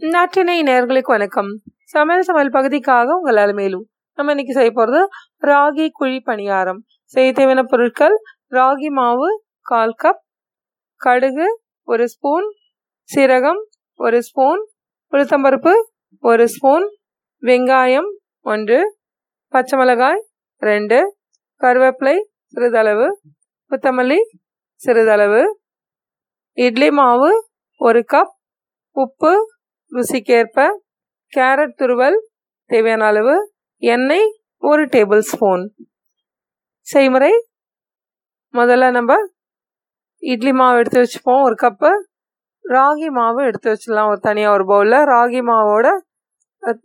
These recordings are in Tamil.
நாட்டினை நேர்களுக்கு வணக்கம். சமையல் சமையல் பகுதிக்காக உங்கள் அலுமையிலும் நம்ம இன்னைக்கு செய்ய போகிறது ராகி குழி பணியாரம். செய்ய தேவையான பொருட்கள் ராகி மாவு கால் கப் கடுகு ஒரு ஸ்பூன் சீரகம் ஒரு ஸ்பூன் உளுத்தம்பருப்பு ஒரு ஸ்பூன் வெங்காயம் ஒன்று பச்சை மிளகாய் ரெண்டு கருவேப்பிலை சிறிதளவு கொத்தமல்லி சிறிதளவு இட்லி மாவு ஒரு கப் உப்பு ருசிக்கேற்ப கேரட் துருவல் தேவையான அளவு எண்ணெய் ஒரு டேபிள் ஸ்பூன். செய்முறை முதல்ல நம்ம இட்லி மாவு எடுத்து வச்சுப்போம் ஒரு கப்பு. ராகி மாவு எடுத்து வச்சிடலாம் ஒரு தனியாக ஒரு பவுலில் ராகி மாவோட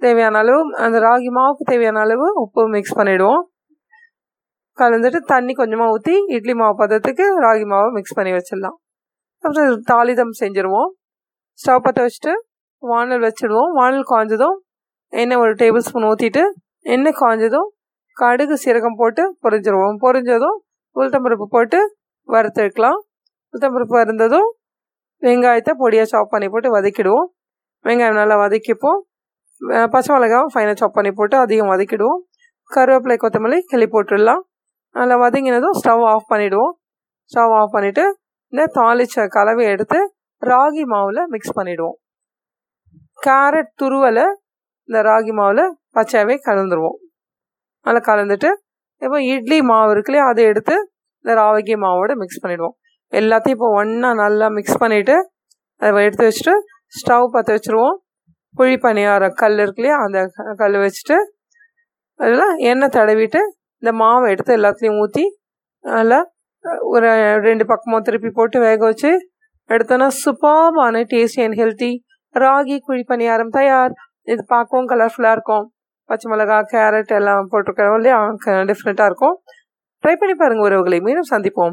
தேவையான அளவு அந்த ராகி மாவுக்கு தேவையான அளவு உப்பு மிக்ஸ் பண்ணிவிடுவோம் கலந்துட்டு தண்ணி கொஞ்சமாக ஊற்றி இட்லி மாவு பதத்துக்கு ராகி மாவை மிக்ஸ் பண்ணி வச்சிடலாம். அப்புறம் தாளிதம் செஞ்சுருவோம். ஸ்டவ் பற்ற வச்சுட்டு வானல் வச்சுடுவோம். வானல் காய்ஞ்சதும் எண்ணெய் ஒரு டேபிள் ஸ்பூன் ஊற்றிட்டு எண்ணெய் காய்ஞ்சதும் கடுகு சீரகம் போட்டு பொறிஞ்சிடுவோம் பொரிஞ்சதும் உளுத்தம்பருப்பு போட்டு வறுத்தெடுக்கலாம் உளுத்தம்பருப்பு வறுந்ததும் வெங்காயத்தை பொடியாக சாப் பண்ணி போட்டு வதக்கிடுவோம். வெங்காயம் நல்லா வதக்கிப்போம். பச்சை மிளகாவும் ஃபைனாக சாப் பண்ணி போட்டு அதிகம் வதக்கிடுவோம். கருவேப்பிலை கொத்தமல்லி கிளி போட்டுடலாம். நல்லா வதங்கினதும் ஸ்டவ் ஆஃப் பண்ணிவிடுவோம் ஸ்டவ் ஆஃப் பண்ணிவிட்டு இந்த தாளிச்ச கலவையை எடுத்து ராகி மாவில் மிக்ஸ் பண்ணிவிடுவோம் கேரட் துருவலை இந்த ராகி மாவில் பச்சாவே கலந்துருவோம். நல்லா கலந்துட்டு இப்போ இட்லி மாவு இருக்குல்லையே அதை எடுத்து இந்த ராகி மாவோட மிக்ஸ் பண்ணிவிடுவோம் எல்லாத்தையும் இப்போ ஒன்றா நல்லா மிக்ஸ் பண்ணிவிட்டு அதை எடுத்து வச்சுட்டு ஸ்டவ் பற்ற வச்சுருவோம். குழி பணியார கல் இருக்குல்லையா அந்த கல் வச்சுட்டு அதில் எண்ணெய் தடவிட்டு இந்த மாவை எடுத்து எல்லாத்துலேயும் ஊற்றி நல்லா ஒரு ரெண்டு பக்கமும் திருப்பி போட்டு வேக வச்சு எடுத்தோன்னா சூப்பாபான tasty and healthy ragi kuzhi paniyaram தயார். இது பார்க்கவும் கலர்ஃபுல்லாக இருக்கும். பச்சை மிளகா கேரட் எல்லாம் போட்டிருக்கிறோம் இல்லையா? டிஃப்ரெண்ட்டாக இருக்கும். ட்ரை பண்ணி பாருங்கள் உறவுகளை. மீண்டும் சந்திப்போம்.